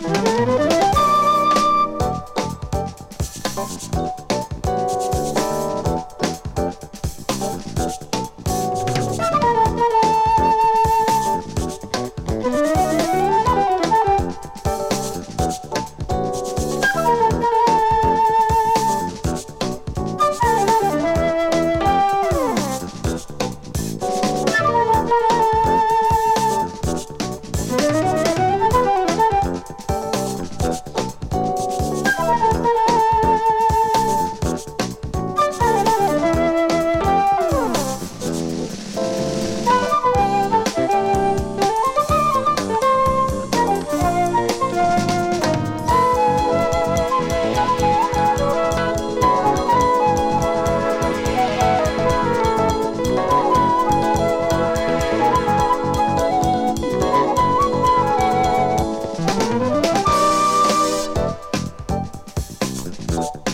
Música Mm-hmm.